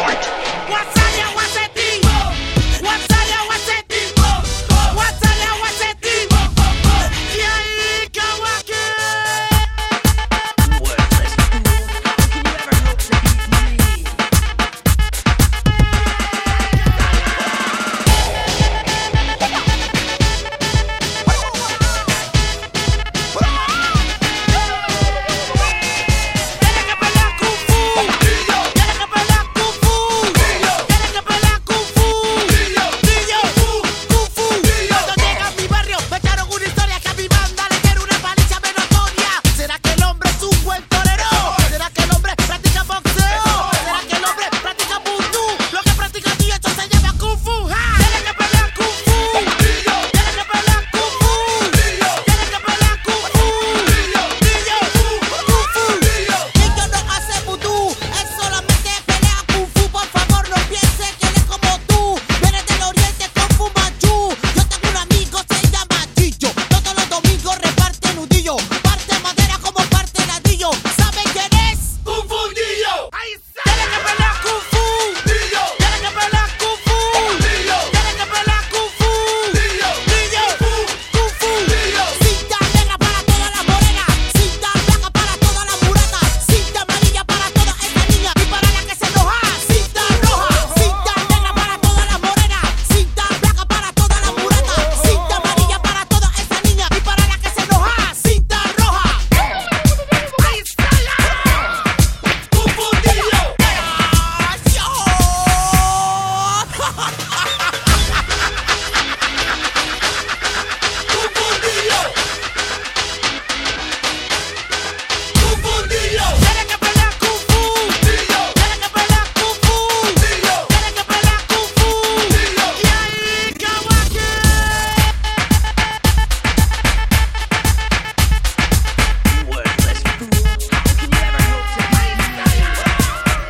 What's on ya? What's